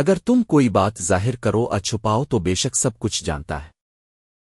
اگر تم کوئی بات ظاہر کرو اور چھپاؤ تو بے شک سب کچھ جانتا ہے۔